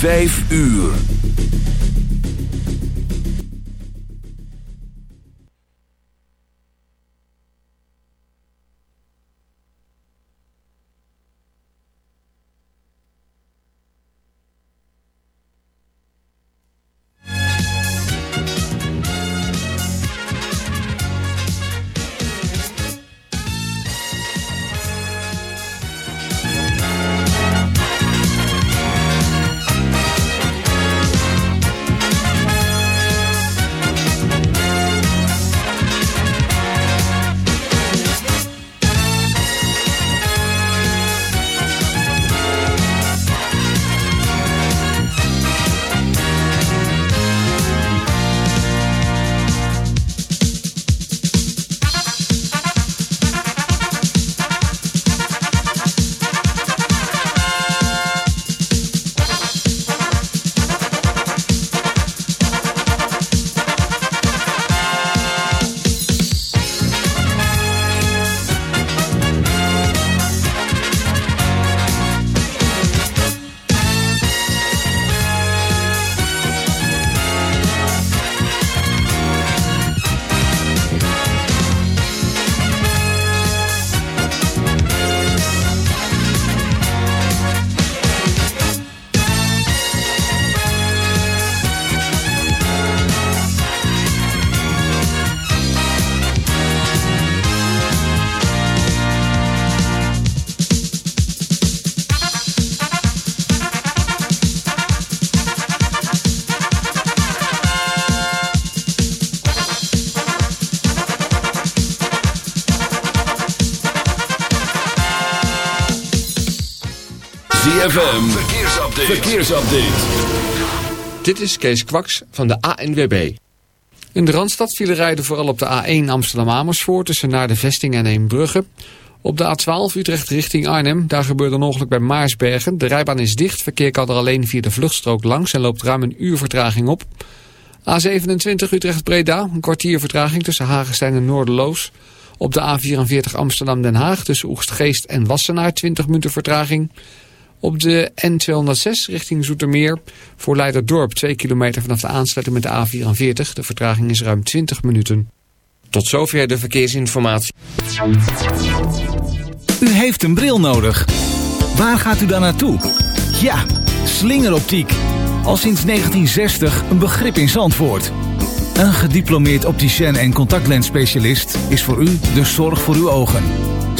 5 uur. ZFM, verkeersupdate. verkeersupdate. Dit is Kees Kwaks van de ANWB. In de Randstad vielen rijden vooral op de A1 Amsterdam-Amersfoort... tussen naar de Vesting en Eembrugge. Op de A12 Utrecht richting Arnhem, daar gebeurde een ongeluk bij Maarsbergen. De rijbaan is dicht, verkeer kan er alleen via de vluchtstrook langs... en loopt ruim een uur vertraging op. A27 Utrecht-Breda, een kwartier vertraging tussen Hagenstein en Noorderloos... Op de A44 Amsterdam-Den Haag tussen Oegstgeest en Wassenaar 20 minuten vertraging. Op de N206 richting Zoetermeer voor Leiderdorp 2 kilometer vanaf de aansluiting met de A44. De vertraging is ruim 20 minuten. Tot zover de verkeersinformatie. U heeft een bril nodig. Waar gaat u dan naartoe? Ja, slingeroptiek. Al sinds 1960 een begrip in Zandvoort. Een gediplomeerd opticien en contactlensspecialist is voor u de zorg voor uw ogen.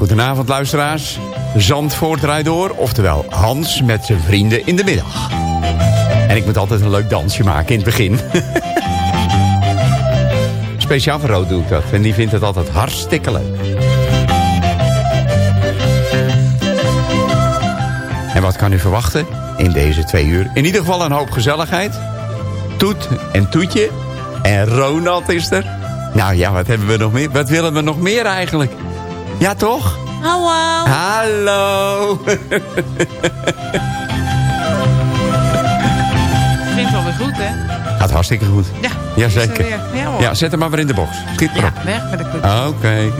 Een hele goede avond, luisteraars. Zandvoort draait door, oftewel Hans met zijn vrienden in de middag. En ik moet altijd een leuk dansje maken in het begin. Speciaal voor Rood doe ik dat. En die vindt het altijd hartstikke leuk. En wat kan u verwachten in deze twee uur. In ieder geval een hoop gezelligheid. Toet en Toetje. En Ronald is er. Nou ja, wat hebben we nog meer? Wat willen we nog meer eigenlijk? Ja, toch? Hallo. Hallo. Begint alweer goed, hè? Gaat hartstikke goed. Ja. Jazeker. er weer. Ja, zet hem maar weer in de box. Schiet maar Ja, weg met de kut. Oké.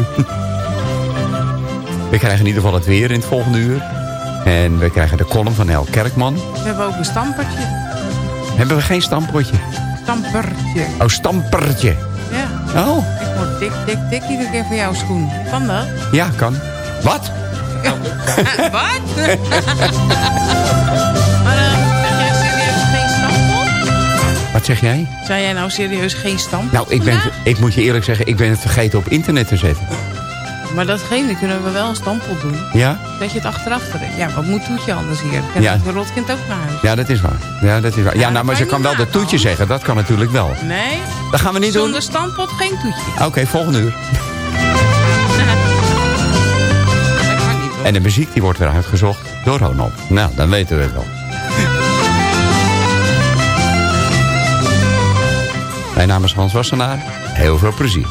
We krijgen in ieder geval het weer in het volgende uur. En we krijgen de column van El Kerkman. We hebben ook een stampertje. Hebben we geen stampotje? Stampertje. Oh, stampertje. Ja. Oh, Ik word dik, dik, dik iedere keer voor jouw schoen. Kan dat? ja, kan. Wat? Wat? maar dan zeg jij serieus geen stampot? Wat zeg jij? Zei jij nou serieus geen stampot? Nou, ik, ben, ik moet je eerlijk zeggen, ik ben het vergeten op internet te zetten. Maar datgene kunnen we wel een stampot doen. Ja? Dat je het achteraf trekt. Ja, wat moet Toetje anders hier? Kan Ja. het rotkind ook naar huis? Ja, dat is waar. Ja, dat is waar. Ja, nou, maar ze je kan wel de toetje zeggen. Dat kan natuurlijk wel. Nee, Dat gaan we niet doen. zonder stampot geen toetje. Oké, volgende uur. Dat kan niet hoor. En de muziek die wordt weer uitgezocht door Ronald. Nou, dan weten we het wel. Mijn naam is Hans Wassenaar. Heel veel plezier.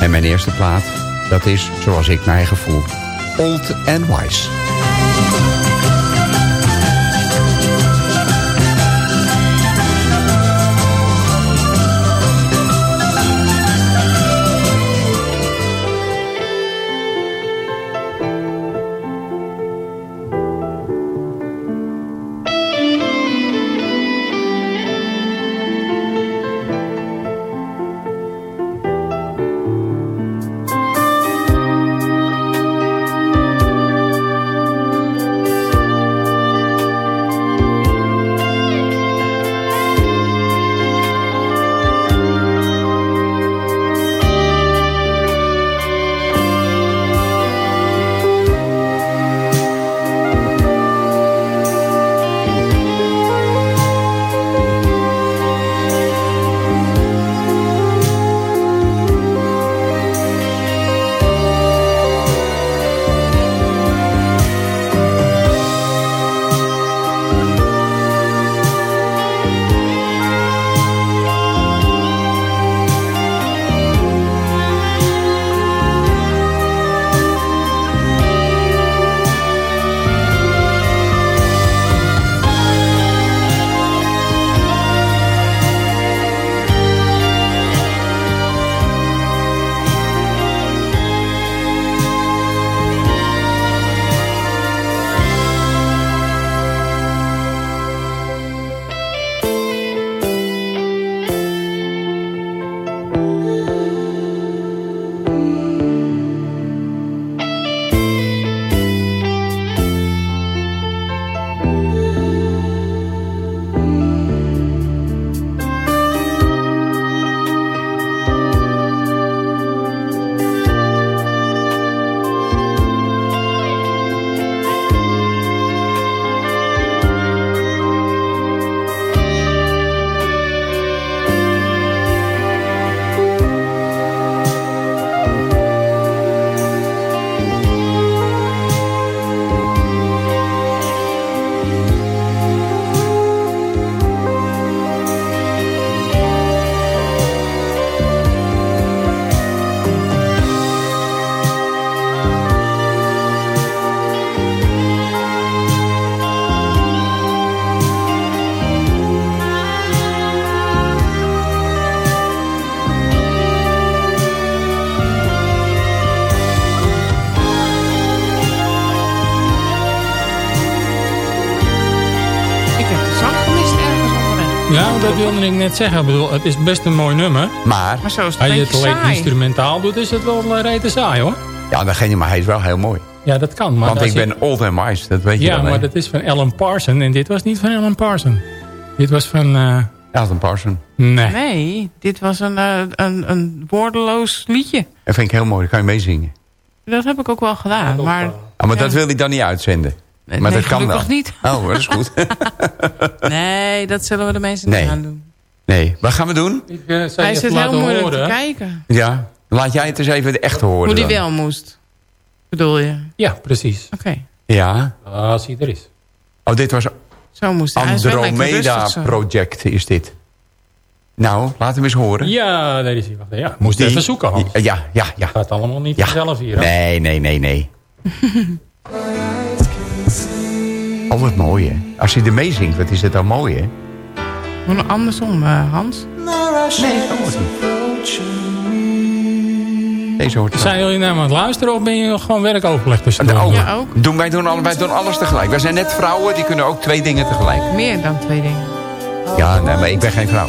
En mijn eerste plaat, dat is, zoals ik mij gevoel, Old and Wise. Ik heb de zang gemist ergens onderweg. Ja, dat wilde ik net zeggen. Ik bedoel, het is best een mooi nummer. Maar, Maar zo is het Als een je het alleen saai. instrumentaal doet, is het wel uh, rete saai hoor. ja, degene, maar hij is wel heel mooi. Ja, dat kan. Maar Want ik je- ben old and wise, dat weet je Ja, wel. hè? maar dat is van Alan Parson. En dit was niet van Alan Parson. Dit was van... eh, Elton Parson. nee. Nee, dit was een, eh, een, een woordeloos liedje. Dat vind ik heel mooi, dat kan je meezingen. Dat heb ik ook wel gedaan. Maar Ah, maar dat Ja. wil ik dan niet uitzenden. Nee, Maar nee, dat kan wel. niet. Oh, dat is goed. nee, dat zullen we de mensen Nee. niet gaan doen. Nee, wat gaan we doen? Ik uh, Hij zit even heel laten moeilijk horen. te kijken. Ja, laat jij het eens even de echte horen Hoe die dan. wel moest. Bedoel je? Ja, precies. Oké. Ja. Als hij er is. Oh, dit was Zo moest hij. Hij Andromeda. Project is dit. Nou, laat hem eens horen. Ja, daar is hij. Wacht, ja, moest Die- even zoeken, Hans. Ja, ja, ja. Gaat allemaal niet Ja. vanzelf hier. hè? Nee, nee, nee, nee. oh, wat mooi, hè. Als hij ermee zingt, wat is het dan mooi, hè? Gewoon andersom, eh, Hans. Nee, zo hoort hij. Deze hoort. Zijn jullie nou aan het luisteren of ben je gewoon werkoverleg tussendoor? Oh, Ja, ook. Doen, wij, doen alle, wij doen alles tegelijk. Wij zijn net vrouwen, die kunnen ook twee dingen tegelijk. Meer dan twee dingen. Ja, nee, maar ik ben geen vrouw.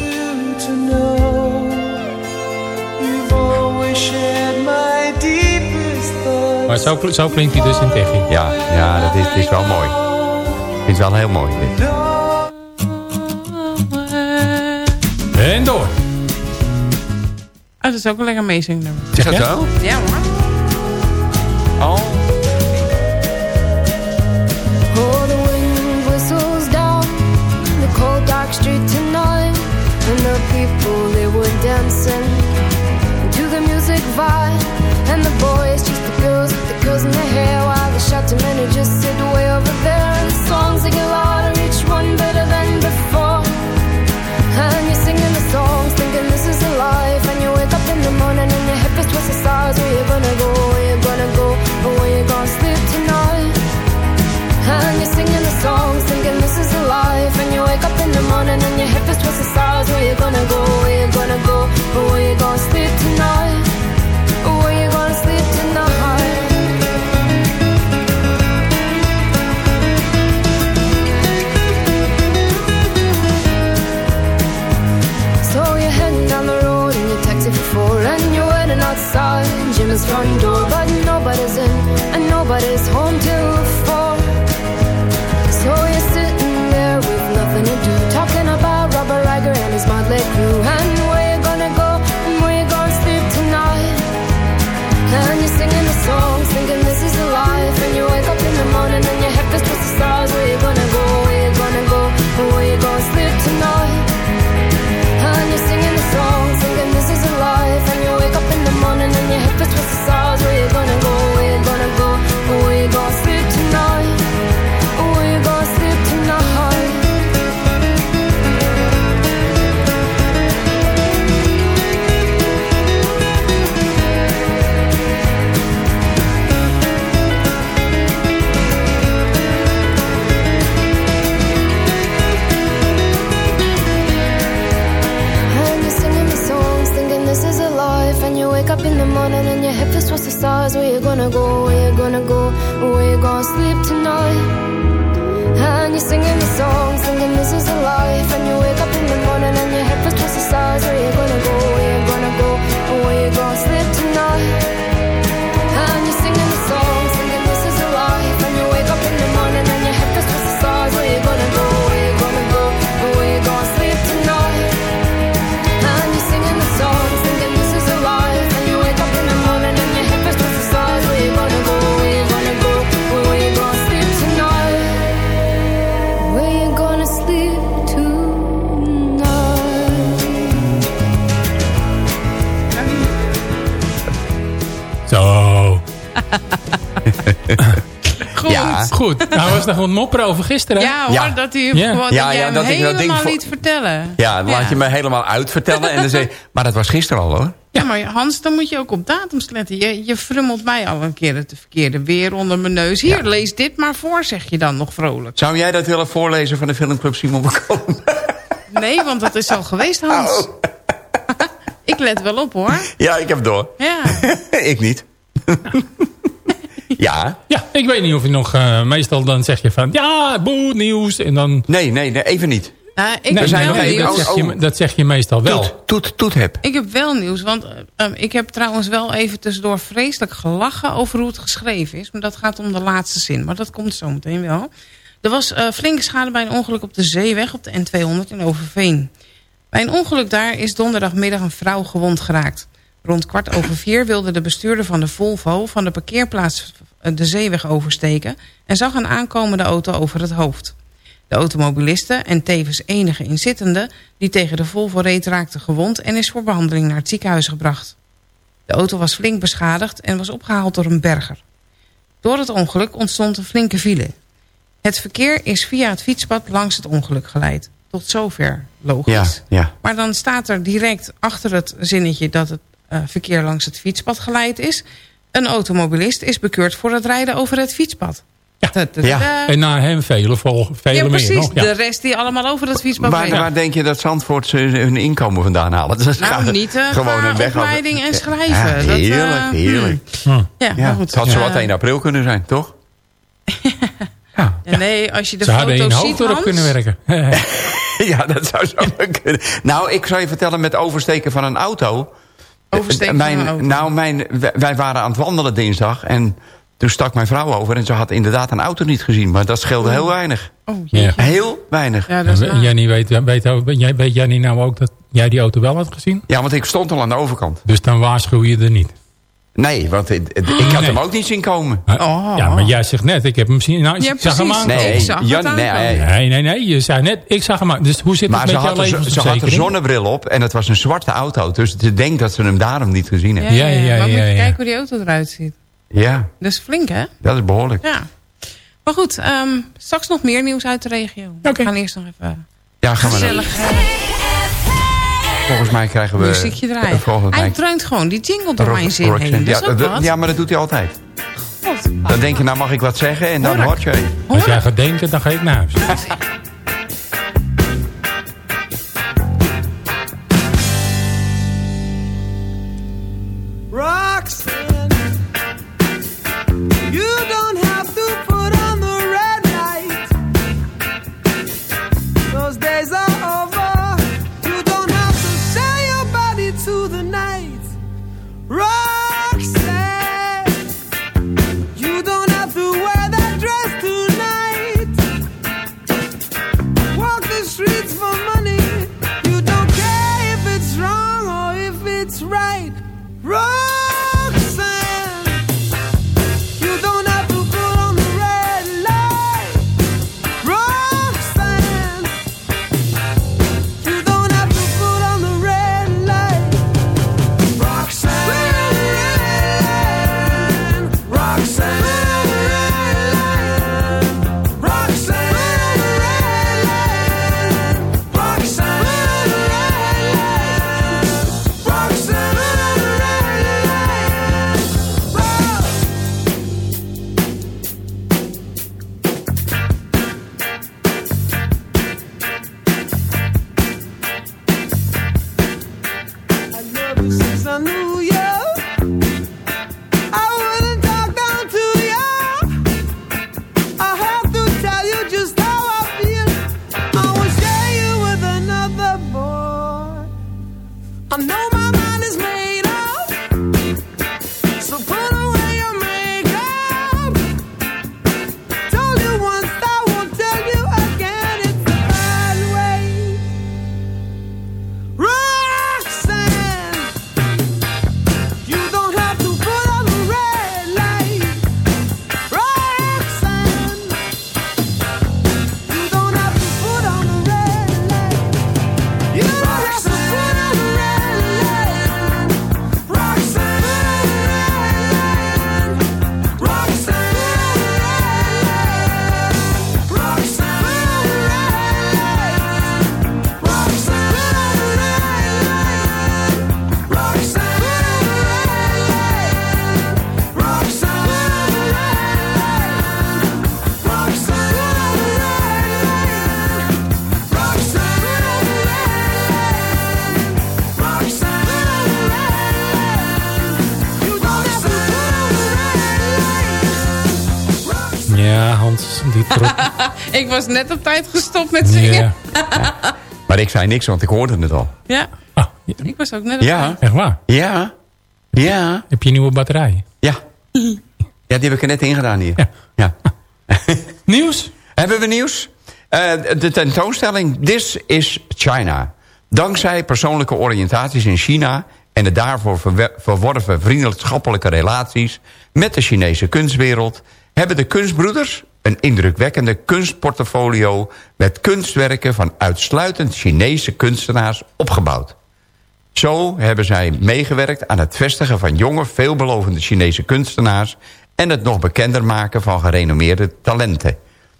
Maar zo, zo klinkt hij dus in techie. Ja, ja dat is, het is wel mooi. Ik vind het wel heel mooi. Dit. En door. Oh, dat is ook een lekker meezingnummer. Is dat Ja? zo? Ja hoor. Oh. Oh, the wind whistles down the cold dark street tonight, and the people they were dancing to the music vibe, We're gonna sleep close where you Goed. Nou was nog wat mopperen over gisteren. Ja hoor, Ja. dat hij Ja. gewoon Ja, dat ja, dat ik dat helemaal ding liet vertellen. Ja, dan laat je me helemaal uitvertellen. En dan zeg je, maar dat was gisteren al hoor. Ja, maar Hans, dan moet je ook op datums letten. Je, je frummelt mij al een keer het verkeerde weer onder mijn neus. Hier, Ja. lees dit maar voor, zeg je dan nog vrolijk. Zou jij dat willen voorlezen van de filmclub Simon Bekomen? Nee, want dat is al geweest, Hans. Oh. Ik let wel op, hoor. Ja, ik heb door. Ja. ik niet. Ja. Ja, ik weet niet of je nog... eh, meestal dan zeg je van... Ja, boe, nieuws. En dan... Nee, nee, nee, even niet. Ik, Nee, heb zijn wel nog nee, even- dat, zeg je, dat zeg je meestal wel. Toet, toet, toet heb. Ik heb wel nieuws, want eh, um, ik heb trouwens wel even tussendoor vreselijk gelachen over hoe het geschreven is. Maar dat gaat om de laatste zin, maar dat komt zo meteen wel. Er was eh, flinke schade bij een ongeluk op de zeeweg op de N200 in Overveen. Bij een ongeluk daar is donderdagmiddag een vrouw gewond geraakt. Rond kwart over vier wilde de bestuurder van de Volvo van de parkeerplaats eh, de zeeweg oversteken... en zag een aankomende auto over het hoofd. De automobiliste en tevens enige inzittende die tegen de Volvo reed raakte gewond en is voor behandeling naar het ziekenhuis gebracht. De auto was flink beschadigd en was opgehaald door een berger. Door het ongeluk ontstond een flinke file. Het verkeer is via het fietspad langs het ongeluk geleid. Tot zover, logisch. Ja, ja. Maar dan staat er direct achter het zinnetje dat het verkeer langs het fietspad geleid is. Een automobilist is bekeurd voor het rijden over het fietspad. Ja. Da, da, da, Ja. da. En na hem vele, volgen, vele Ja, meer precies. nog. Ja. De rest die allemaal over dat fietspad Waar, rijden. waar denk je dat Zandvoort ze hun inkomen vandaan halen? Dat Nou, niet uh, gewoon een weg opleiding en Ja, schrijven. Dat, heerlijk, eh, heerlijk. Ja, Ja, maar goed. het had zo Ja. wat 1 april kunnen zijn, toch? ja. Nee, als je de Ze hadden in ziet, erop Hans, kunnen werken. ja, dat zou zo kunnen. Nou, ik zou je vertellen met oversteken van een auto. Oversteken mijn, van een auto. Nou, mijn, wij- waren aan het wandelen dinsdag. En toen stak mijn vrouw over. En ze had inderdaad een auto niet gezien. Maar dat scheelde heel weinig. Oh. Ja. Heel weinig. Ja, dat is weet, weet, weet, weet Jannie nou ook dat jij die auto wel had gezien? Ja, want ik stond al aan de overkant. Dus dan waarschuw je er niet. Nee, want ik, ik had Nee. hem ook niet zien komen. Oh. Ja, maar jij zegt net, ik heb hem zien. Nou, Ja, ik zag hem precies. aankomen. Nee, Ik zag het Jan, nee, nee. Nee, nee, nee. Je zei net, ik zag hem aan. Dus hoe zit Maar het ze met jouw had, een, ze had een levensverzekering? zonnebril op en het was een zwarte auto. Dus ze denkt dat ze hem daarom niet gezien heeft. Ja, Ja, ja, ja, Maar moet ja, je ja. kijken hoe die auto eruit ziet. Ja, Dat is flink, hè? dat is behoorlijk. Ja. Maar goed, ehm, straks nog meer nieuws uit de regio. Oké. We gaan eerst nog even Ja, gaan we naar. Volgens mij krijgen we... muziekje draaien. Volgens mij... Hij dreunt gewoon die jingle door mijn zin heen. Dat is ja, ook dat- wat. ja, maar dat doet hij altijd. God. Dan denk je, nou mag ik wat zeggen en dan Hoor je. Als jij gaat denken, dan ga ik naar huis. Ik was net op tijd gestopt met zingen. ja. Maar ik zei niks, want ik hoorde het al. Ja, Ah, ja. ik was ook net op Ja, tijd. echt waar. ja, ja, Heb je een nieuwe batterij? ja. Ja, die heb ik er net ingedaan hier. Ja. Nieuws? Hebben we nieuws? Eh, de tentoonstelling This is China. Dankzij persoonlijke oriëntaties in China... en de daarvoor verworven vriendschappelijke relaties... met de Chinese kunstwereld... hebben de kunstbroeders een indrukwekkende kunstportfolio... met kunstwerken van uitsluitend Chinese kunstenaars opgebouwd. Zo hebben zij meegewerkt aan het vestigen van jonge, veelbelovende Chinese kunstenaars... en het nog bekender maken van gerenommeerde talenten.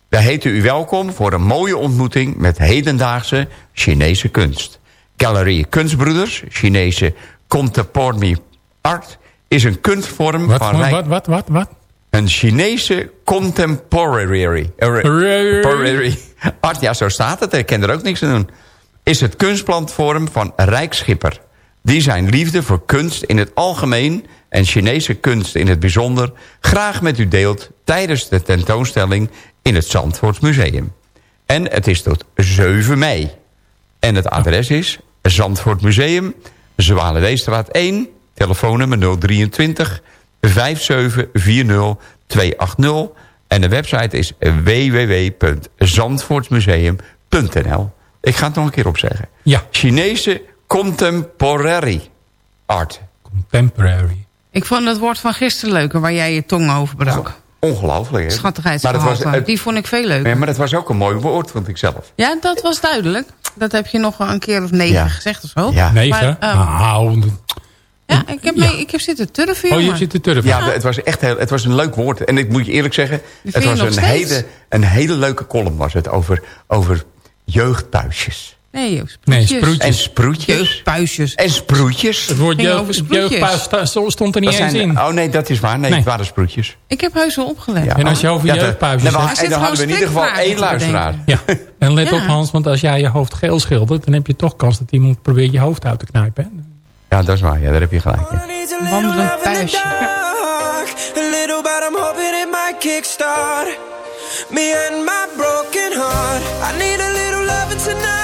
Wij heten u welkom voor een mooie ontmoeting met hedendaagse Chinese kunst. Galerie Kunstbroeders, Chinese Contemporary Art... is een kunstvorm Wat, van... wat, wat, wat, wat? Een Chinese contemporary contemporary art, ja zo staat het, ik ken er ook niks aan doen. Is het kunstplantvorm van Rijk Schipper. Die zijn liefde voor kunst in het algemeen en Chinese kunst in het bijzonder... graag met u deelt tijdens de tentoonstelling in het Zandvoorts Museum. En het is tot 7 mei. En het adres is Zandvoort Museum, Zwalenweestraat 1, telefoonnummer 023 5740 280. En de website is www.zandvoortsmuseum.nl. Ik ga het nog een keer opzeggen. Ja. Chinese Contemporary Art. Contemporary. Ik vond het woord van gisteren leuker, waar jij je tong over brak. Ongelooflijk, hè? Schattigheidsgehalte. Maar dat was- Die vond ik veel leuker. Ja, maar dat was ook een mooi woord, vond ik zelf. Ja, dat was duidelijk. Dat heb je nog wel een keer of negen Ja. gezegd of zo. Ja. Negen? Maar, ehm, nou, ja, ik heb, mee, ik heb zitten turven, oh, je jongen. zit te turven. Ja, het was echt heel, het was een leuk woord. En ik moet je eerlijk zeggen, het was een hele, een hele leuke column was het over, over jeugdpuisjes. Nee, joh, Nee, sproetjes. sproetjes. En sproetjes. Jeugdpuisjes. En sproetjes. Het woord Ging jeugd, over sproetjes. jeugdpuis sta- stond er niet Dat eens zijn- in. Oh nee, dat is waar. Nee, Nee. het waren sproetjes. Ik heb heus wel opgelet. Ja. En als je over Ja, jeugdpuisjes nou, En dan hadden we in ieder geval één luisteraar. Ja, en let Ja. op Hans, want als jij je hoofd geel schildert... dan heb je toch kans dat iemand probeert je hoofd uit te knijpen. hè? Ja, dat is waar. Ja, daar heb je gelijk in. Wandelend puisje. A little but I'm hoping it might kickstart me and my broken heart. I need a little loving tonight.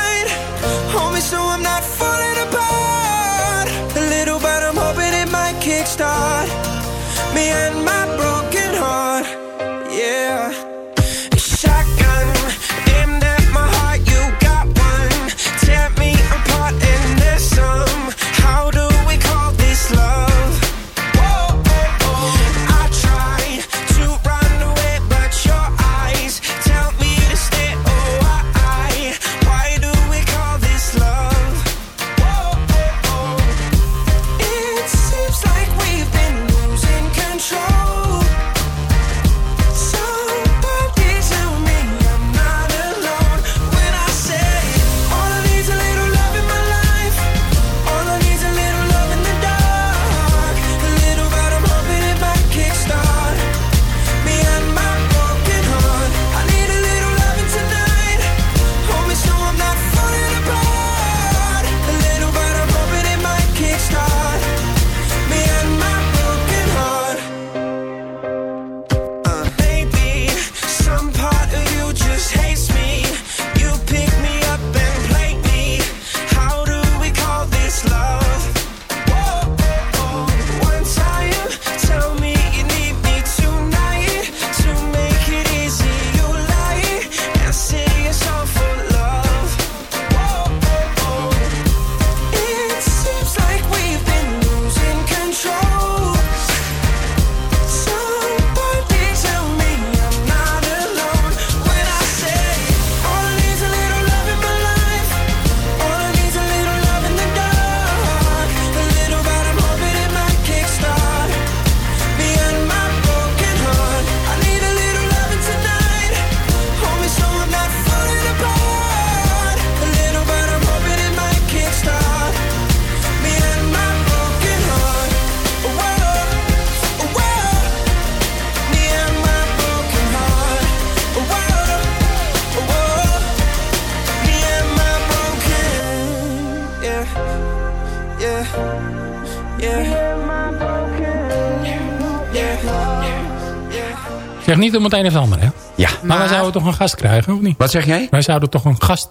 Zeg niet om het een of het ander, hè? Ja. Maar wij zouden toch een gast krijgen, of niet? Wat zeg jij? Wij zouden toch een gast...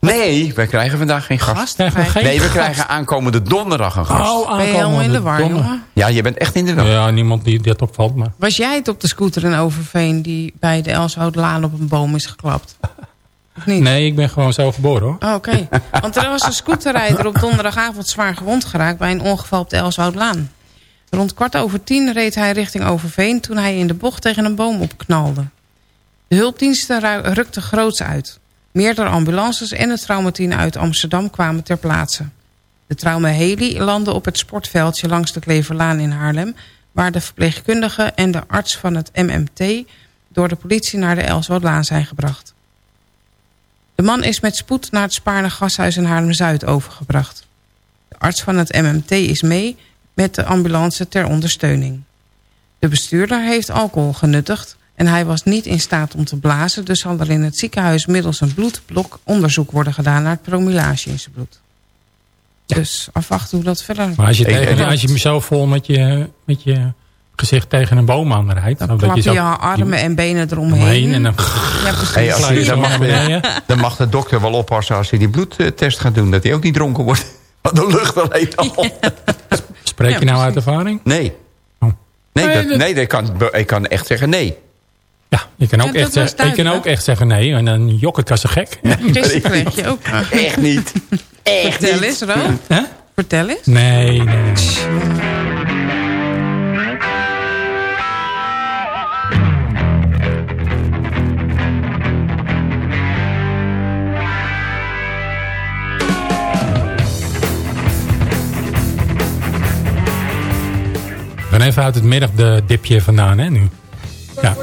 Nee, wij krijgen vandaag geen gast. Krijgen we geen Nee, we gast? krijgen aankomende donderdag een gast. Oh, Ben je helemaal in de war, jongen? Ja, je bent echt in de war. Ja, niemand die dat opvalt, maar... Was jij het op de scooter in Overveen... die bij de Elshoutlaan op een boom is geklapt? Of niet? Nee, ik ben gewoon zo geboren, hoor. Oh, Oké, want er was een scooterrijder op donderdagavond zwaar gewond geraakt... bij een ongeval op de Elshoutlaan. Rond kwart over tien reed hij richting Overveen... toen hij in de bocht tegen een boom opknalde. De hulpdiensten ru- rukten groots uit. Meerdere ambulances en het traumateam uit Amsterdam kwamen ter plaatse. De trauma heli landde op het sportveldje langs de Kleverlaan in Haarlem... waar de verpleegkundige en de arts van het MMT... door de politie naar de Elswoudlaan zijn gebracht. De man is met spoed naar het Spaarne gashuis in Haarlem-Zuid overgebracht. De arts van het MMT is mee met de ambulance ter ondersteuning. De bestuurder heeft alcohol genuttigd en hij was niet in staat om te blazen... dus zal er in het ziekenhuis middels een bloedblok onderzoek worden gedaan... naar het promillage in zijn bloed. Dus afwachten hoe dat verder... Maar als je, tegen, als je hem zo vol met je, met je gezicht tegen een boom aanrijdt... Dan zodat klap je zo je armen en benen eromheen. omheen en dan Ja, precies. Hey, als je, dan, mag, dan mag de dokter wel oppassen als hij die bloedtest gaat doen. Dat hij ook niet dronken wordt. Want de lucht alleen al. Spreek je Ja, nou uit ervaring? Nee. Oh. Nee, Nee, dat, dat- nee dat kan, ik kan echt zeggen nee. Ja, je kan ook, Ja, echt, zeggen, je kan ook echt zeggen nee. En dan jok ik als een gek. Gisteren kreeg je ook. Echt niet. Echt Vertel niet. eens, Ro. Hè? Vertel eens. Nee, nee, nee. Ben even uit het middagdipje vandaan, hè, nu. Ja.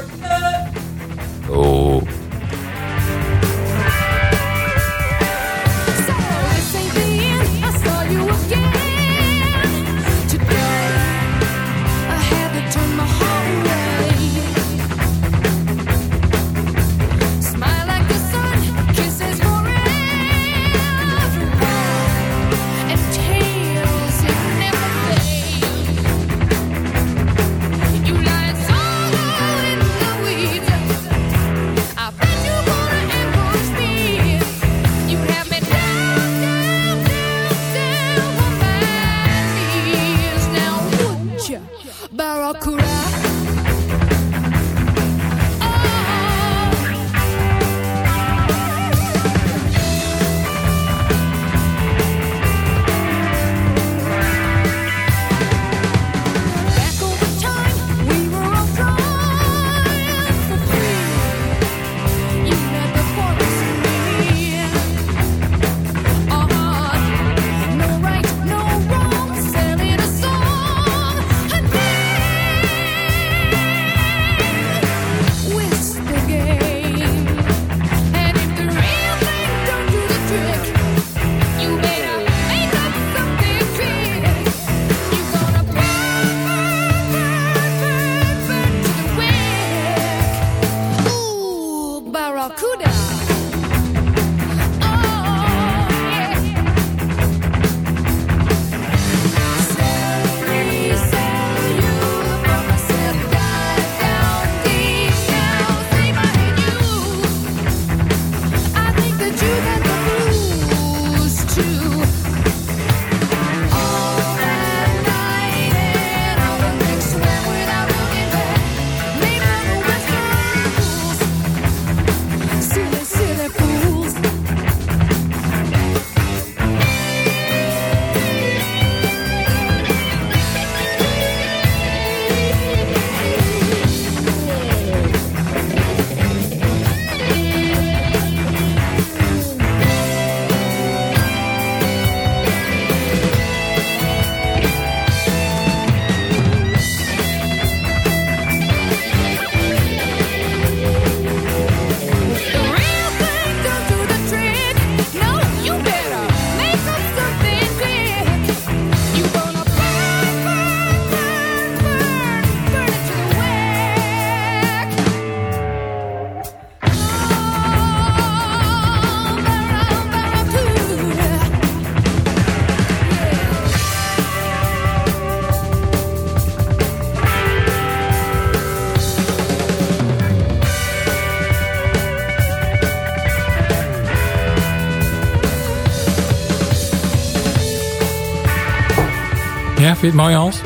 Je het mooi, Hans?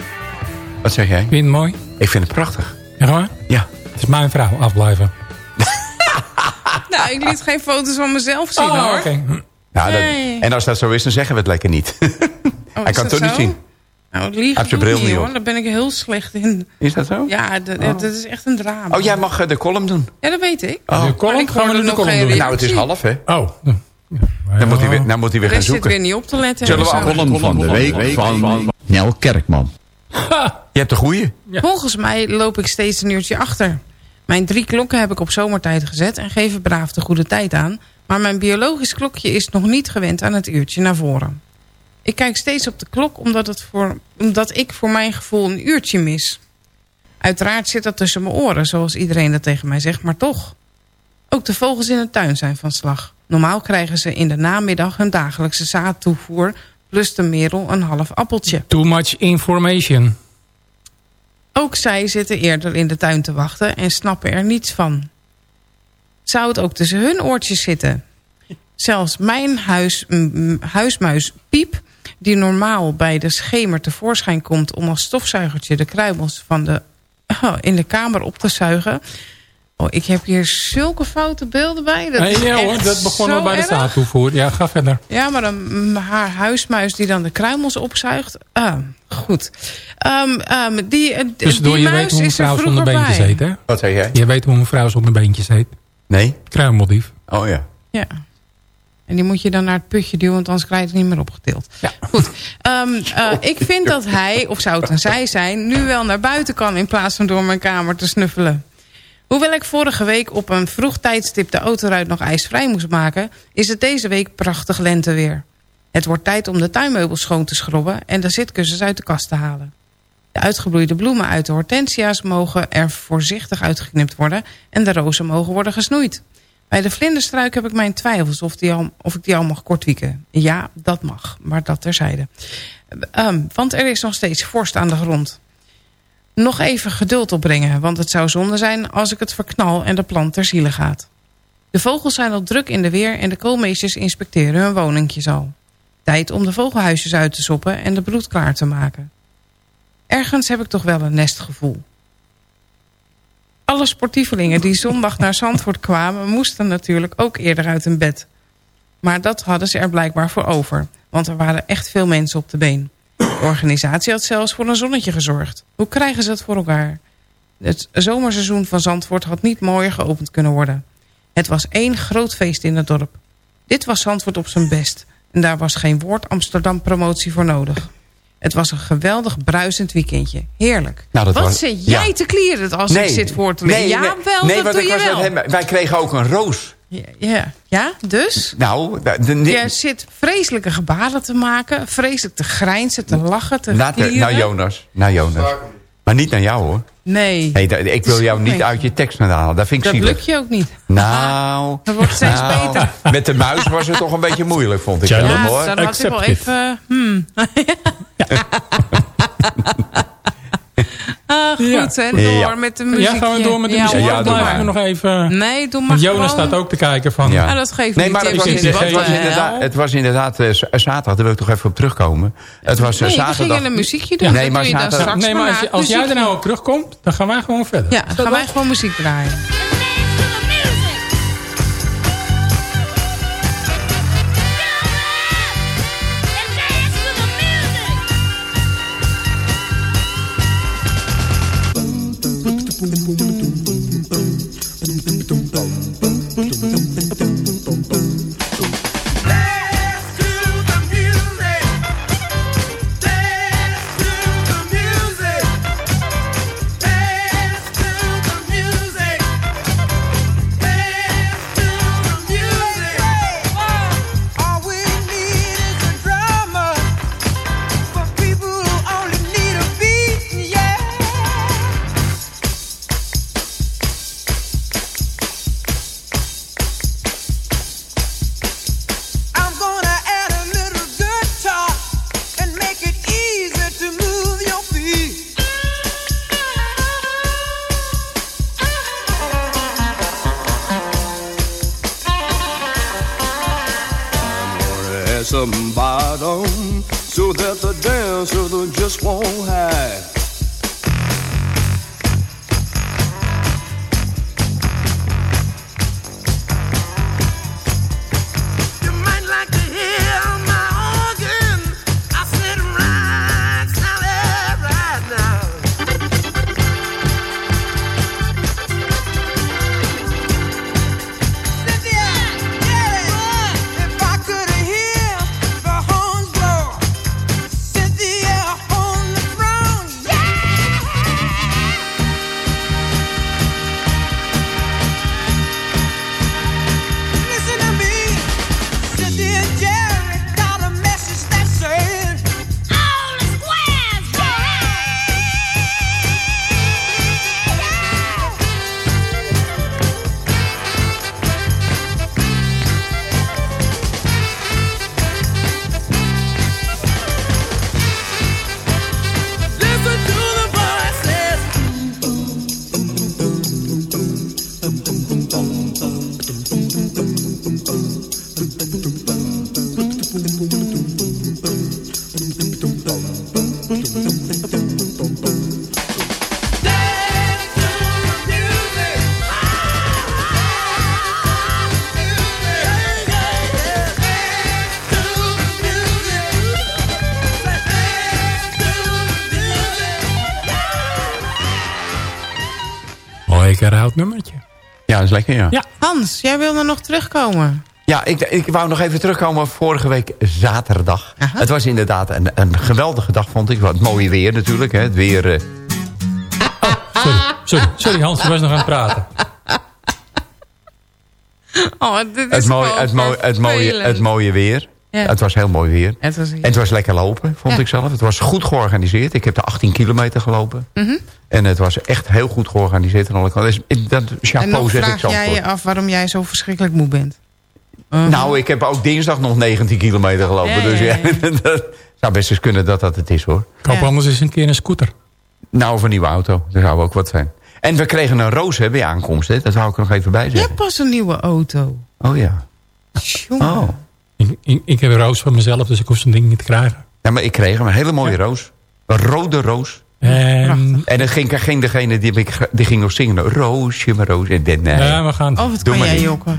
Wat zeg jij? Vind je het mooi? Ik vind het prachtig. Echt waar? Ja. Het is mijn vrouw, afblijven. Nou, ik liet geen foto's van mezelf zien Oh, hoor. oké. Nou, dat- Nee. en als dat zo is, dan zeggen we het lekker niet. Oh, Hij kan het dat toch niet zien. Nou, liegen doe ik bril niet hoor. Daar ben ik heel slecht in. Is dat zo? Ja, dat, dat is echt een drama. Oh, jij mag eh, de column doen. Ja, dat weet ik. Oh. De column? Maar ik Gaan we de column doen? Nou, het is half, hè? Oh. Dan moet hij weer, dan moet hij weer gaan rest zit zoeken. weer niet op te letten. Zullen we Zo. afronden? van de week van Nel Kerkman. Je hebt de goeie. Volgens mij loop ik steeds een uurtje achter. Mijn drie klokken heb ik op zomertijd gezet en geven braaf de goede tijd aan. Maar mijn biologisch klokje is nog niet gewend aan het uurtje naar voren. Ik kijk steeds op de klok omdat, het voor, omdat ik voor mijn gevoel een uurtje mis. Uiteraard zit dat tussen mijn oren, zoals iedereen dat tegen mij zegt, maar toch. Ook de vogels in de tuin zijn van slag. Normaal krijgen ze in de namiddag hun dagelijkse zaadtoevoer... plus de merel een half appeltje. Too much information. Ook zij zitten eerder in de tuin te wachten en snappen er niets van. Zou het ook tussen hun oortjes zitten? Zelfs mijn huis, huismuis Piep, die normaal bij de schemer tevoorschijn komt... om als stofzuigertje de kruimels van de, in de kamer op te zuigen... Oh, ik heb hier zulke foute beelden bij. Dat Nee, ja hoor, dat begon al bij de erg. zaadtoevoer. Ja, ga verder. Ja, maar dan, mm, haar huismuis die dan de kruimels opzuigt. Ah, goed. Ehm, ehm, die, eh, Tussendoor, die je muis weet hoe een is vrouw zonder beentjes bij. heet, hè? Wat zei jij? Je weet hoe een vrouw zonder beentjes heet. Nee? Kruimeldief. Oh ja. Ja. En die moet je dan naar het putje duwen, want anders krijg je het niet meer opgetild. Ja. Goed. Ehm, eh, ik vind dat hij, of zou het een zij zijn, nu wel naar buiten kan in plaats van door mijn kamer te snuffelen. Hoewel ik vorige week op een vroeg tijdstip de autoruit nog ijsvrij moest maken, is het deze week prachtig lenteweer. Het wordt tijd om de tuinmeubels schoon te schrobben en de zitkussens uit de kast te halen. De uitgebloeide bloemen uit de hortensia's mogen er voorzichtig uitgeknipt worden en de rozen mogen worden gesnoeid. Bij de vlinderstruik heb ik mijn twijfels of, die al, of ik die al mag kortwieken. Ja, dat mag, maar dat terzijde. Ehm, want er is nog steeds vorst aan de grond. Nog even geduld opbrengen, want het zou zonde zijn als ik het verknal en de plant ter ziele gaat. De vogels zijn al druk in de weer en de koolmeesters inspecteren hun woningjes al. Tijd om de vogelhuisjes uit te soppen en de broed klaar te maken. Ergens heb ik toch wel een nestgevoel. Alle sportievelingen die zondag naar Zandvoort kwamen... moesten natuurlijk ook eerder uit hun bed. Maar dat hadden ze er blijkbaar voor over. Want er waren echt veel mensen op de been. Organisatie had zelfs voor een zonnetje gezorgd. Hoe krijgen ze dat voor elkaar? Het zomerseizoen van Zandvoort had niet mooier geopend kunnen worden. Het was één groot feest in het dorp. Dit was Zandvoort op zijn best. En daar was geen woord Amsterdam promotie voor nodig. Het was een geweldig bruisend weekendje. Heerlijk. Nou, Wat was- zit jij ja. te klieren als ik zit voor te lezen? ja, wel, nee, dat doe je wel. hem- wij kregen ook een roos. Ja, ja, ja, dus? Nou, de, de, Je zit vreselijke gebaren te maken. Vreselijk te grijnzen, te lachen, te naar, naar Jonas. Naar Jonas. Maar niet naar jou hoor. Nee, da- ik wil jou niet uit je tekst halen. Dat vind ik dat zielig. lukt je ook niet. Nou, Dat wordt steeds nou, beter. met de muis was het toch een beetje moeilijk, vond ik. Ja, hoor. dan had ik wel even... Hmm. Ah, goed, Ja. hè, door Ja. met de muziek. Ja, gaan we door met de muziek? Ja, Ja, doe blijven maar. we nog even... Nee, doe maar Want Jonas gewoon. staat ook te kijken van... Ja. Ah, dat geeft Nee, niet. maar het Tim. was, inderdaad, te het was inderdaad, het was inderdaad eh, zaterdag, daar wil ik toch even op terugkomen. Het was eh, Nee, we zaterdag. gingen een muziekje doen. Nee, maar doe je dan zaterdag- straks nee, maar als, je- als het jij er nou op terugkomt, dan gaan wij gewoon verder. Ja, dan gaan wij gewoon muziek draaien. Tempo Mundo. Nummertje. Ja, dat is lekker, ja. Ja. Hans, jij wilde nog terugkomen. Ja, ik, ik wou nog even terugkomen op vorige week zaterdag. Aha. Het was inderdaad een, een geweldige dag, vond ik. Wat mooie weer natuurlijk. Hè. Het weer... eh, Sorry, sorry, sorry Hans, je was nog aan het praten. Oh, dit is het, mooie, het, mooie, het, mooie, vervelend. het mooie weer. Ja. Het was heel mooi weer. Het was En het was lekker lopen, vond Ja. ik zelf. Het was goed georganiseerd. Ik heb de 18 kilometer gelopen. Mhm. En het was echt heel goed georganiseerd. aan alle kanten. Dus dat En chapeau dan zeg ik vraag zo jij voor. je af waarom jij zo verschrikkelijk moe bent. Uh-huh. Nou, ik heb ook dinsdag nog 19 kilometer gelopen. Ja, dus ja, ja, dat zou best eens kunnen dat dat het is hoor. Koop Ja. anders eens een keer een scooter. Nou, of een nieuwe auto. Dat zou ook wat zijn. En we kregen een roos hè, bij aankomst. Hè. Dat zou ik er nog even bij Je zeggen. hebt pas een nieuwe auto. Oh ja. Jongen. Oh. Ik, ik, ik heb een roos van mezelf, dus ik hoef zo'n ding niet te krijgen. Ja, maar ik kreeg hem. Een hele mooie roos. Een rode roos. En, En dan ging, ging degene die, die ging nog zingen. Roosje, maar roosje. En dit, nee. ja, we gaan... Oh, wat Doe kan maar jij niet.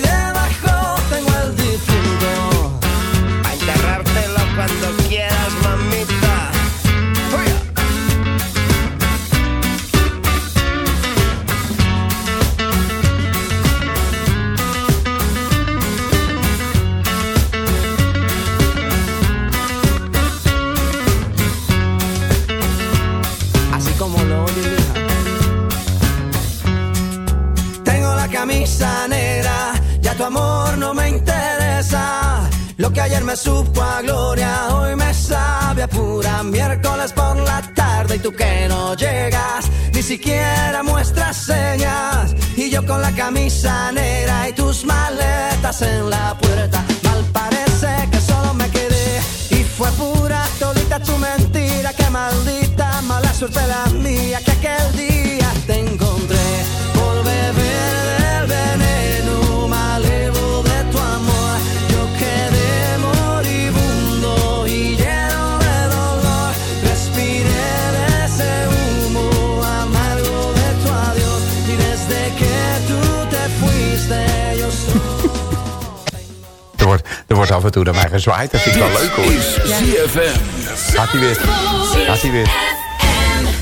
con la camisa negra y tus maletas en la wordt af en toe naar mij gezwaaid. Dat vind ik wel leuk hoor. ZFM. Gaat hij weer. Gaat hij weer.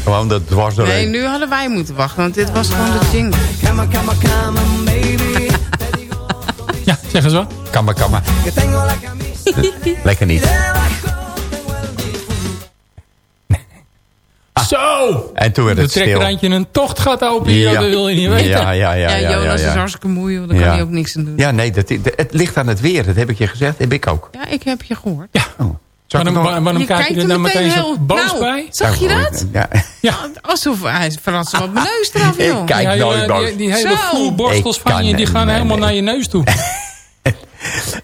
Gewoon dat dwars doorheen. Nee, nu hadden wij moeten wachten, want dit was gewoon de jingle. Ja, zeg eens wat. Kamma, kamma. La camisa Lekker niet. Zo! En toen werd De het stil. trekkerrandje een tocht gaat open hier, dat wil je niet weten. Ja, ja, ja. Ja, ja, Jonas ja, ja. is hartstikke moe, daar Ja. kan hij ook niks aan doen. Ja, nee, dat, dat- het ligt aan het weer. Dat heb ik je gezegd. Heb ik ook. Ja, ik heb je gehoord. Oh. Ik Waarom, nog- waar- waarom je kijk je kijkt er dan meteen meteen heel zo boos nou, bij? Zag je dat? Ja. Ja. Alsof hij verrast wat mijn neus eraf, joh. Ik kijk die nooit hele, boos. die, die hele voelborstels van je, die gaan nee, helemaal nee. naar je neus toe.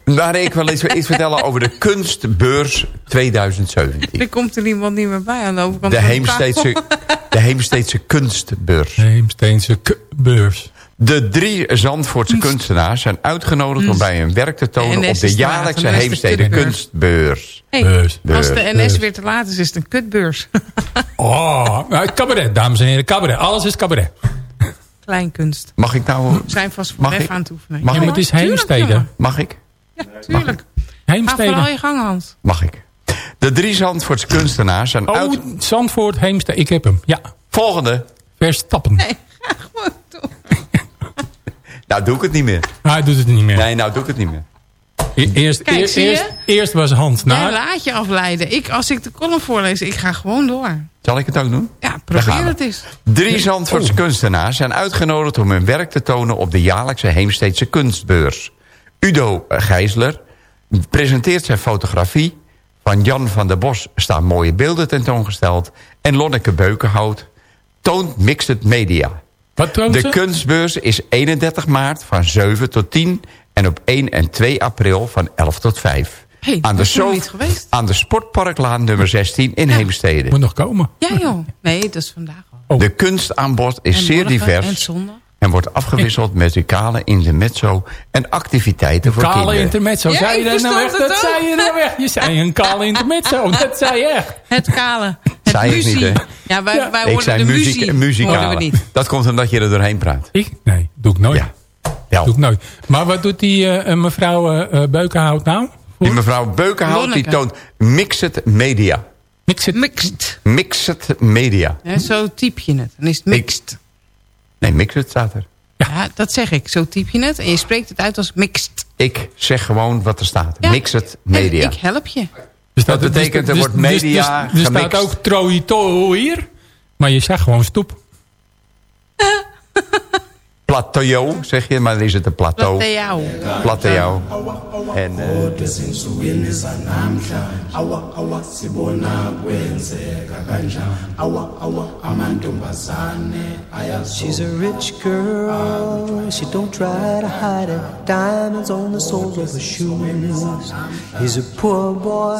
Maar ik wil iets, iets vertellen over de kunstbeurs 2017. Er komt er iemand niet meer bij aan de overkant De van Heemsteedse. De Heemsteedse Kunstbeurs. Heemsteense k- beurs. De drie Zandvoortse kunstenaars zijn uitgenodigd om bij hun werk te tonen op de jaarlijkse de Heemstede kutbeurs. Kunstbeurs. Hey, Beurs. als de. NS Beurs. weer te laat is, is het een kutbeurs. Oh, nou, cabaret, dames en heren. Cabaret. Alles is cabaret. Kleinkunst. Mag ik nou... Zijn vast voor Mag ik? aan het oefenen. Mag Ja, ik? maar het is Tuurlijk, Heemstede. jongen. Mag ik? Ja, tuurlijk. Ga Heemstede. vooral je gang, Hans. Mag ik? De drie Zandvoortse kunstenaars zijn Oh, uit... Zandvoort, Heemstede. Ik heb hem. Ja. Volgende. Verstappen. Nee, ga gewoon door. Nou, doe ik het niet meer. Ah, hij doet het niet meer. Nee, nou doe ik het niet meer. Eerst, Kijk, eerst, was Jij naar. laat je afleiden. Ik, als ik de column voorlees, ik ga gewoon door. Zal ik het ook doen? Ja, probeer het eens. Drie Zandvoortse Oh. kunstenaars zijn uitgenodigd om hun werk te tonen op de jaarlijkse Heemsteedse kunstbeurs. Udo Gijsler presenteert zijn fotografie. Van Jan van der Bos staan mooie beelden tentoongesteld. En Lonneke Beukenhout toont Mixed Media. Wat toont De kunstbeurs is 31 maart van 7 tot 10 en op 1 en 2 april van 11 tot 5. Hey, aan, de dat is nog Zo- niet geweest. aan de Sportparklaan nummer 16 in Heemstede. Moet nog komen. Ja, joh. Nee, dat is vandaag al. Oh. De kunstaanbod is En zeer divers En zondag. en wordt afgewisseld met muzikale intermezzo en activiteiten voor Kale kinderen. intermezzo. Ja, zei je dat nou echt? Dat ook. zei je nou echt. Je zei een kale intermezzo. Dat zei je echt. Het kale. Het Zei muzie. niet, hè? Ja, wij, Ja. wij Ik hoorden zei de muziek, muziek. muzikale. Hoorden we niet. Dat komt omdat je er doorheen praat. Ik? Nee, doe ik nooit. Ja. Ja. Doe ik nooit. Maar wat doet die eh, eh, mevrouw eh, Beukenhout nou? Die mevrouw Beukenhout die toont Mixed Media. Mix it. Mixed. Mixed Media. Ja, zo typ je het. Dan is het mixed. Nee, Mixed staat er. Ja. dat zeg ik. Zo typ je het. En je spreekt het uit als mixed. Ik zeg gewoon wat er staat. Ja. Mixed En Media. ik help je. Dus Dat betekent, er dus- wordt dus- media dus- Er staat gemixt. ook trooi hier. Maar je zegt gewoon stoep. Plateau, zeg je, maar dan is het een plateau. Plateau. Plateau. En eh, She's a rich girl, she don't try to hide it. Diamonds on the soles of her shoes. He's a poor boy,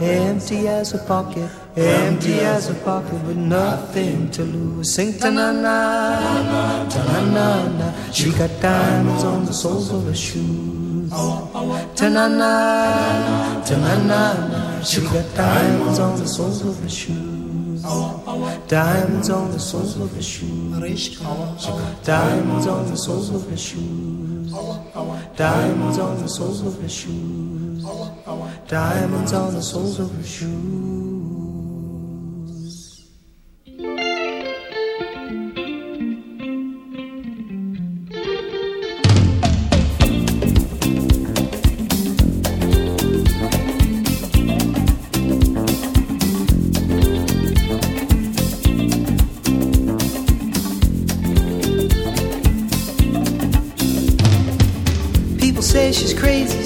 empty as a pocket, empty as a pocket with nothing to lose. Sing ta na na, ta na na na. She got diamonds on the soles of her shoes. Ta na na, ta na na na. She got diamonds on the soles of her shoes. Diamonds on the soles of her shoes. Diamonds on the soles of her shoes. Diamonds on the soles of her shoes. Diamonds on the soles of her shoes.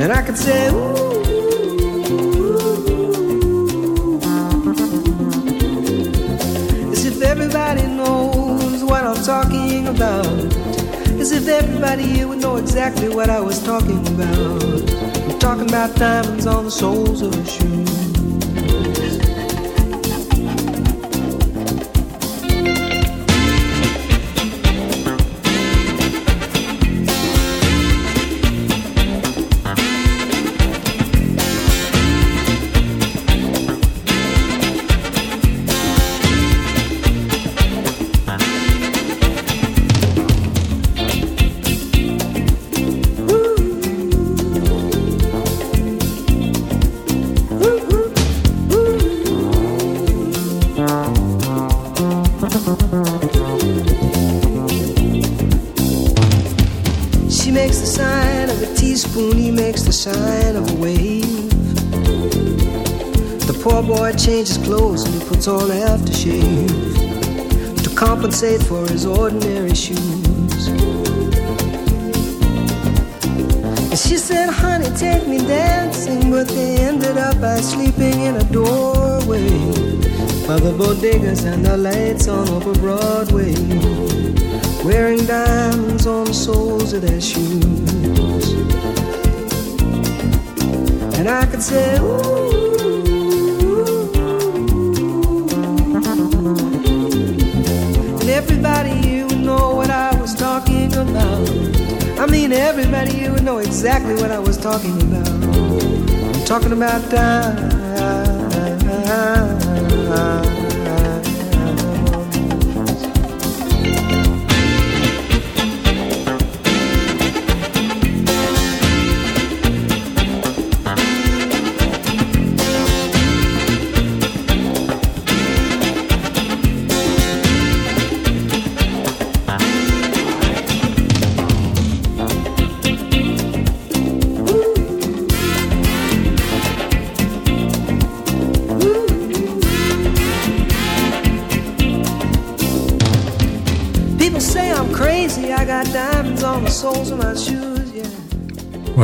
And I could say, Ooh. ooh. As if everybody knows what I'm talking about. As if everybody here would know exactly what I was talking about. I'm talking about diamonds on the soles of her shoes. Puts on aftershave to compensate for his ordinary shoes. And she said, honey, take me dancing, but they ended up by sleeping in a doorway by the bodegas and the lights on over Broadway, wearing diamonds on the soles of their shoes. And I could say, ooh. Know what I was talking about. I mean, everybody you would know exactly what I was talking about. I'm talking about time.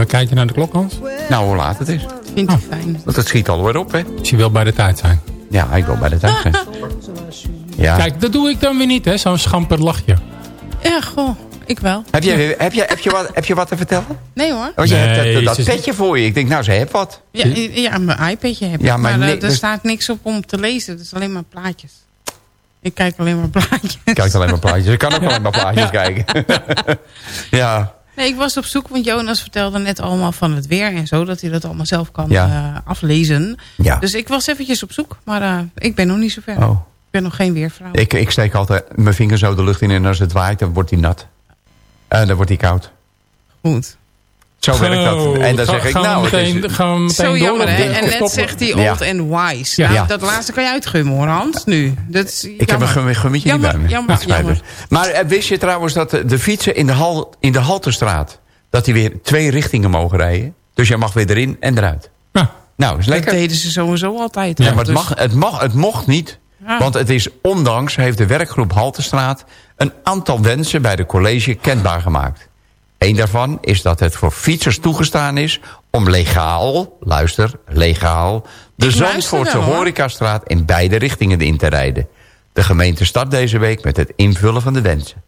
Kijk je naar de klok, Hans? Nou, hoe laat het is. Vind ik fijn. Want het schiet alweer op, hè? Dus je wil bij de tijd zijn. Ja, ik wil bij de tijd zijn. Ja. Kijk, dat doe ik dan weer niet, hè. Zo'n schamper lachje. Ja, goh. Ik wel. Heb je, heb, je, heb, je wat, heb je wat te vertellen? Nee hoor. Want je Nee, hebt dat, dat petje voor je. Ik denk, nou, ze heeft wat. Ja, ja mijn iPadje heb ik. Ja, maar maar eh, er dus- staat niks op om te lezen. Het is alleen maar plaatjes. Ik kijk alleen maar plaatjes. Kijk alleen maar plaatjes. Ik kan ook alleen maar plaatjes kijken. ja. Nee, ik was op zoek, want Jonas vertelde net allemaal van het weer en zo. Dat hij dat allemaal zelf kan Ja. eh, aflezen. Ja. Dus ik was eventjes op zoek. Maar eh, ik ben nog niet zo ver. Oh. Ik ben nog geen weervrouw. Ik, ik steek altijd mijn vinger zo de lucht in en als het waait, dan wordt hij nat. En dan wordt hij koud. Goed. Zo werkt dat. Zo, En dan zeg ik, nou, het meteen, is- gaan we meteen Zo jammer, hè? En net zegt hij Ja. old and wise. Ja. Nou, Ja. dat laatste kan je uitgummen hoor, Hans, nu. Dat is Ik heb een gum- gummetje niet Jammer, bij me. jammer, Dat jammer. Maar eh, wist je trouwens dat de, fietsen in de, hal, in de Halterstraat... dat die weer twee richtingen mogen rijden? Dus jij mag weer erin en eruit. Ja. Nou, is Dat lekker. deden ze sowieso altijd. Ja, hè, maar het, dus- mag, het, mag, het mocht niet. Ja. Want het is ondanks, heeft de werkgroep Haltestraat... een aantal wensen bij de college kenbaar gemaakt. Eén daarvan is dat het voor fietsers toegestaan is... om legaal, luister, legaal... de Zandvoortse horecastraat in beide richtingen in te rijden. De gemeente start deze week met het invullen van de wensen.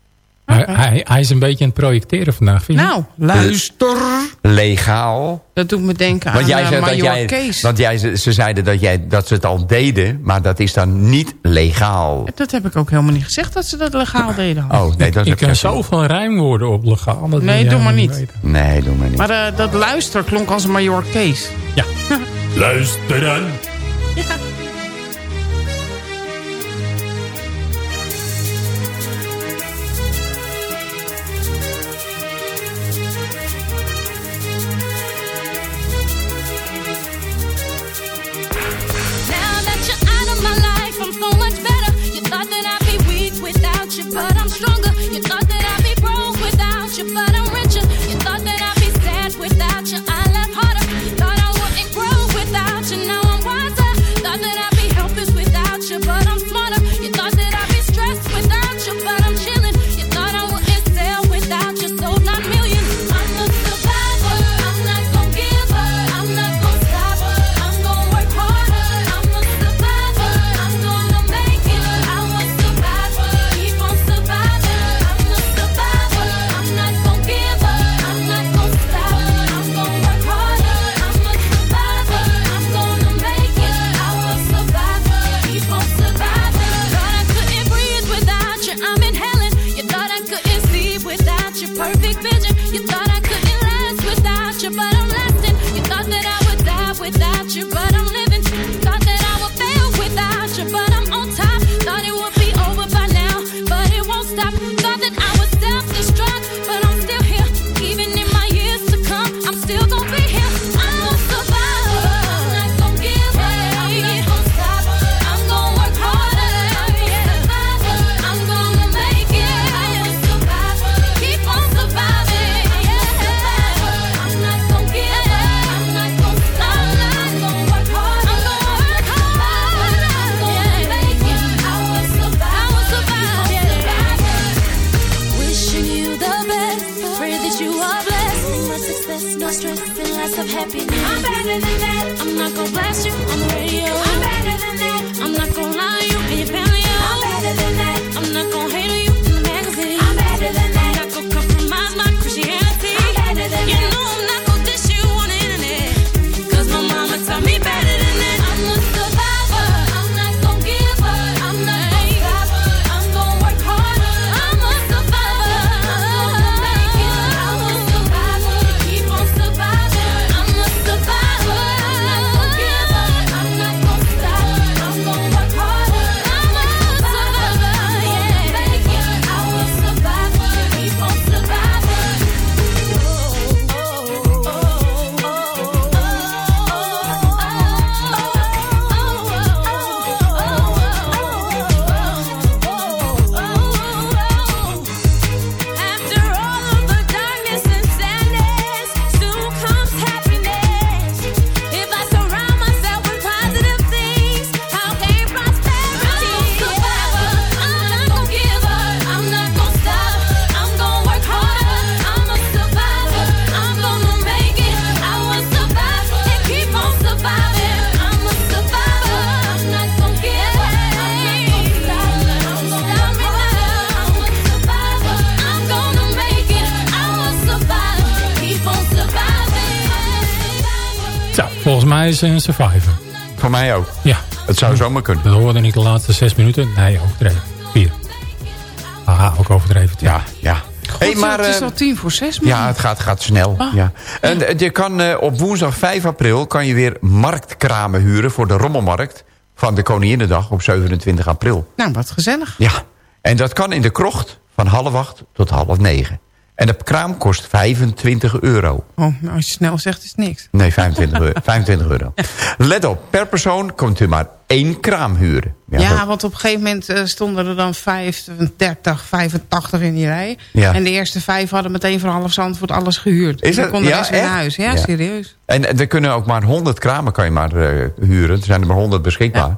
Hij, hij, hij is een beetje aan het projecteren vandaag, vind je? Nou, luister. Legaal. Dat doet me denken Want aan jij uh, zei dat Major jij, Kees. want jij, ze ze zeiden dat, jij, dat ze het al deden... maar dat is dan niet legaal. Dat heb ik ook helemaal niet gezegd dat ze dat legaal deden. Oh, nee, dat Ik ik zoveel rijmwoorden op legaal. dat Nee, jij doe maar niet. weten. Nee, doe maar niet. Maar eh, dat luister klonk als een Major Kees. Ja. Luister dan. Volgens mij is ze een survivor. Voor mij ook. Ja. Het zou zomaar kunnen. Dat hoorde ik de laatste zes minuten. Nee, overdreven. Vier. Aha, ook overdreven. Ja, ja. Hey, maar, het is eh, al tien voor zes, man. Ja, het gaat, gaat snel. Ah. Ja. En eh, je kan eh, op woensdag 5 april kan je weer marktkramen huren voor de rommelmarkt van de Koninginnedag op 27 april. Nou, wat gezellig. Ja, en dat kan in de krocht van half acht tot half negen. En de kraam kost 25 euro. Oh, nou, als je snel zegt, is het niks. Nee, 25 euro. 25 euro. Let op, per persoon kunt u maar één kraam huren. Ja, dat- want op een gegeven moment eh, stonden er dan 35, 85 in die rij. Ja. En de eerste vijf hadden meteen van half Zandvoort alles gehuurd. Is dat- kon de ja, weer naar huis. Ja, Ja. serieus. En er kunnen ook maar 100 kramen kan je maar eh, huren. Er zijn er maar 100 beschikbaar.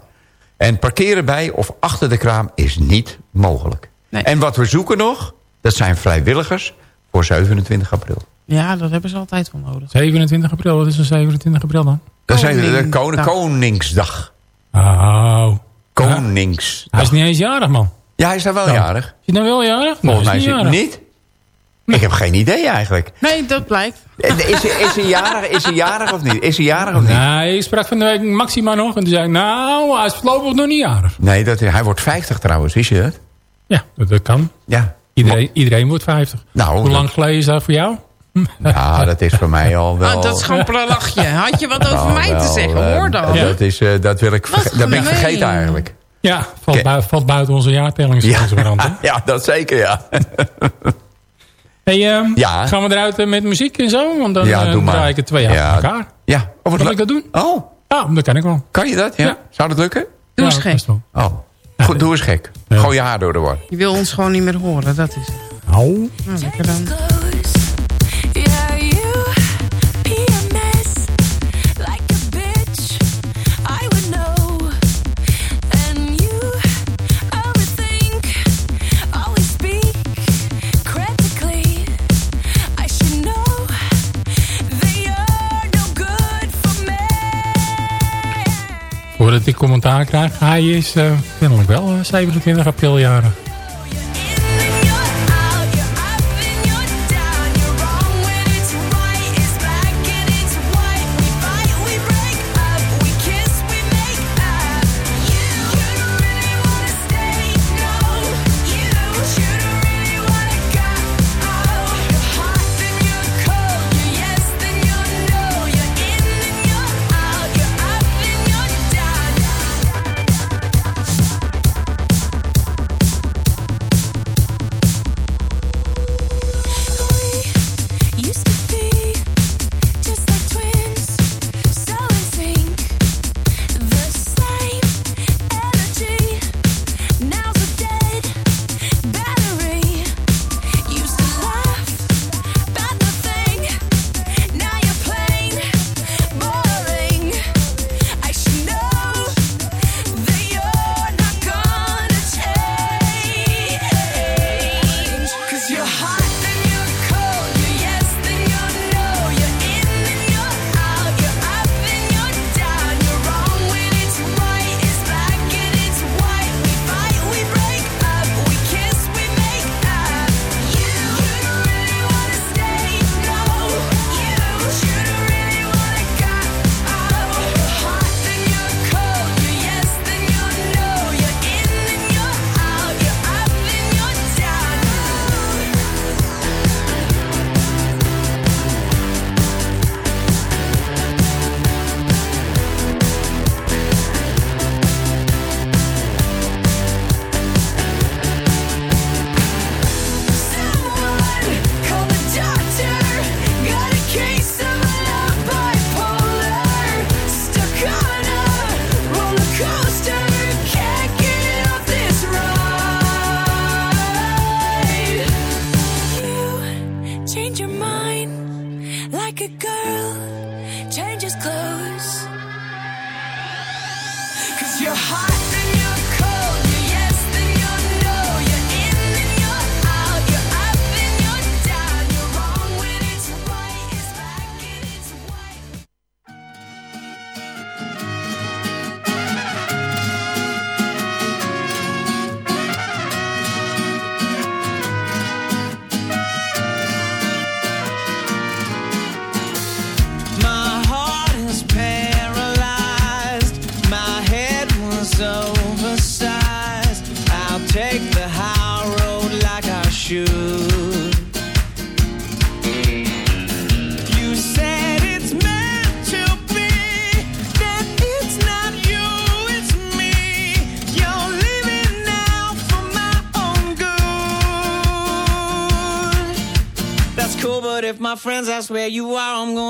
En parkeren bij of achter de kraam is niet mogelijk. Nee. En wat we zoeken nog, dat zijn vrijwilligers voor 27 april. Ja, dat hebben ze altijd wel nodig. 27 april, wat is een 27 april dan? Dat zijn de Koningsdag. koning, Koningsdag. Oh. Konings. Hij is niet eens jarig, man. Ja, hij is daar wel jarig. Is hij nou wel jarig? Volgens mij Nee, is hij niet. Ik heb geen idee eigenlijk. Nee, dat blijkt. Is, hij- is, hij jarig, is hij jarig of niet? Is hij jarig of niet? Nee, ik sprak van de week Maxima nog. En toen zei ik, nou, hij is voorlopig nog niet jarig. Nee, dat, hij wordt 50 trouwens, wist je dat? Ja, dat, dat kan. Ja. Iedereen, iedereen wordt 50. Nou, Hoe dat- lang geleden is dat voor jou? Ja, dat is voor mij al wel... Ah, dat schampere lachje. Had je wat over Nou, mij te zeggen? eh, Hoor dan. Ja. Dat, is, eh, dat, wil ik dat ben ik vergeten eigenlijk. Ja, valt, Oké. bui- valt buiten onze jaartelling. Ja. Ja. dat zeker, ja. Hey, ehm, Ja. Gaan we eruit eh, met muziek en zo? Want dan ja, doe maar. draai ik het twee jaar ja. elkaar. Ja. Oh, wat Kan ik dat doen? Oh, Ja, dat kan ik wel. kan je dat? Ja. Ja. Zou dat lukken? Doe Ja, eens wel. Oh. Goed, doe eens gek. Ja. Gooi je haar door de war. Je wil ons gewoon niet meer horen, dat is het. Nou, Nou, lekker dan. Voordat ik commentaar krijg, hij is eh kennelijk wel eh, 27 april jarig. Friends, that's where you are. I'm going.